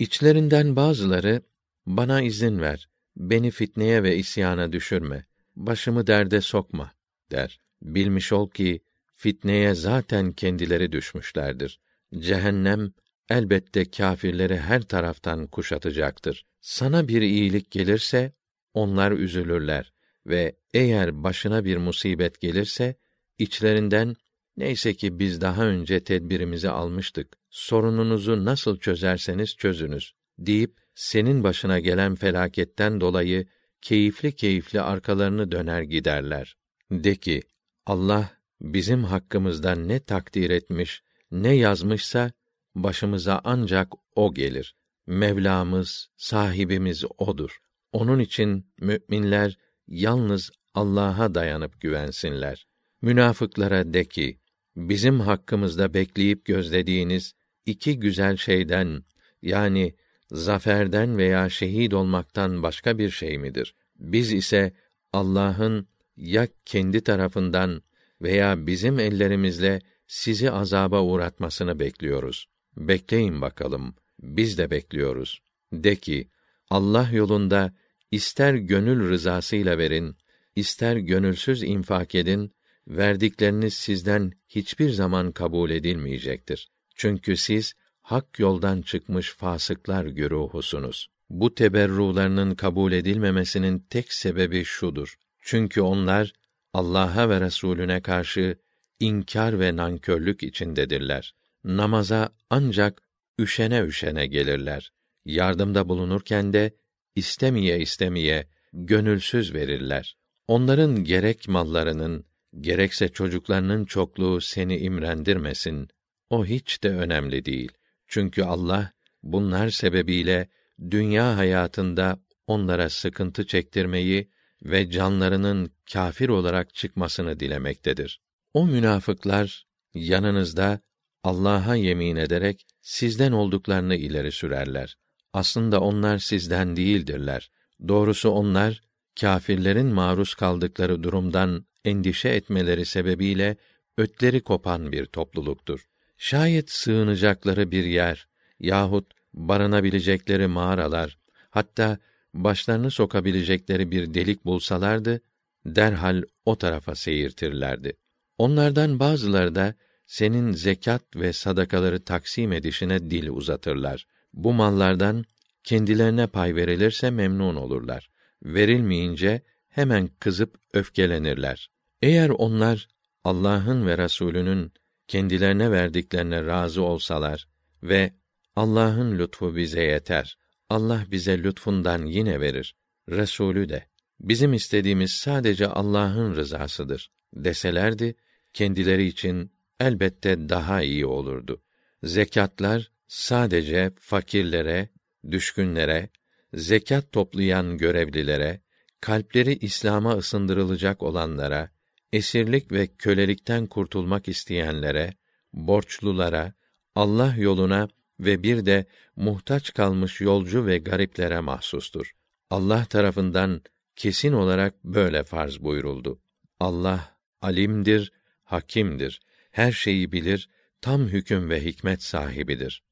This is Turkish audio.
İçlerinden bazıları bana izin ver, beni fitneye ve isyana düşürme, başımı derde sokma der. Bilmiş ol ki fitneye zaten kendileri düşmüşlerdir. Cehennem elbette kâfirleri her taraftan kuşatacaktır. Sana bir iyilik gelirse onlar üzülürler ve eğer başına bir musibet gelirse içlerinden neyse ki biz daha önce tedbirimizi almıştık. Sorununuzu nasıl çözerseniz çözünüz deyip senin başına gelen felaketten dolayı keyifli keyifli arkalarını döner giderler. De ki Allah bizim hakkımızda ne takdir etmiş, ne yazmışsa başımıza ancak o gelir. Mevlamız, sahibimiz odur. Onun için müminler yalnız Allah'a dayanıp güvensinler. Münafıklara de ki, bizim hakkımızda bekleyip gözlediğiniz iki güzel şeyden, yani zaferden veya şehit olmaktan başka bir şey midir? Biz ise Allah'ın ya kendi tarafından veya bizim ellerimizle sizi azaba uğratmasını bekliyoruz. Bekleyin bakalım. Biz de bekliyoruz. De ki, Allah yolunda ister gönül rızasıyla verin, ister gönülsüz infak edin, verdikleriniz sizden hiçbir zaman kabul edilmeyecektir. Çünkü siz hak yoldan çıkmış fasıklar güruhusunuz. Bu teberrularının kabul edilmemesinin tek sebebi şudur. Çünkü onlar Allah'a ve Resulüne karşı inkar ve nankörlük içindedirler. Namaza ancak üşene üşene gelirler. Yardımda bulunurken de istemeye istemeye gönülsüz verirler. Onların gerek mallarının gerekse çocuklarının çokluğu seni imrendirmesin. O hiç de önemli değil. Çünkü Allah bunlar sebebiyle dünya hayatında onlara sıkıntı çektirmeyi ve canlarının kâfir olarak çıkmasını dilemektedir. O münafıklar yanınızda Allah'a yemin ederek sizden olduklarını ileri sürerler. Aslında onlar sizden değildirler. Doğrusu onlar kâfirlerin maruz kaldıkları durumdan endişe etmeleri sebebiyle ötleri kopan bir topluluktur. Şayet sığınacakları bir yer yahut barınabilecekleri mağaralar, hatta başlarını sokabilecekleri bir delik bulsalardı, derhal o tarafa seyirtirlerdi. Onlardan bazıları da senin zekat ve sadakaları taksim edişine dil uzatırlar. Bu mallardan kendilerine pay verilirse memnun olurlar. Verilmeyince hemen kızıp öfkelenirler. Eğer onlar Allah'ın ve Resulünün kendilerine verdiklerine razı olsalar ve Allah'ın lütfu bize yeter. Allah bize lütfundan yine verir. Resulü de bizim istediğimiz sadece Allah'ın rızasıdır deselerdi kendileri için elbette daha iyi olurdu. Zekatlar sadece fakirlere, düşkünlere, zekat toplayan görevlilere, kalpleri İslam'a ısındırılacak olanlara, esirlik ve kölelikten kurtulmak isteyenlere, borçlulara, Allah yoluna ve bir de muhtaç kalmış yolcu ve gariplere mahsustur. Allah tarafından kesin olarak böyle farz buyuruldu. Allah alimdir, hakimdir. Her şeyi bilir, tam hüküm ve hikmet sahibidir.